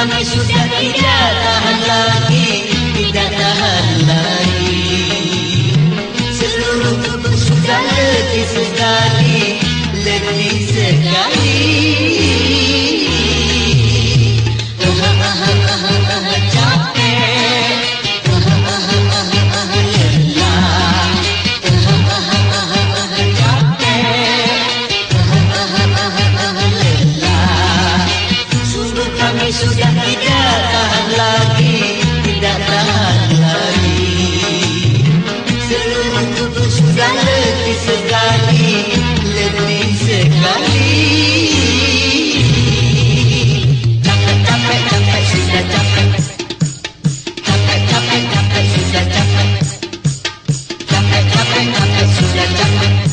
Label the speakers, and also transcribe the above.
Speaker 1: Kami sudah tidak tahan lagi, tidak tahan lagi. This is the just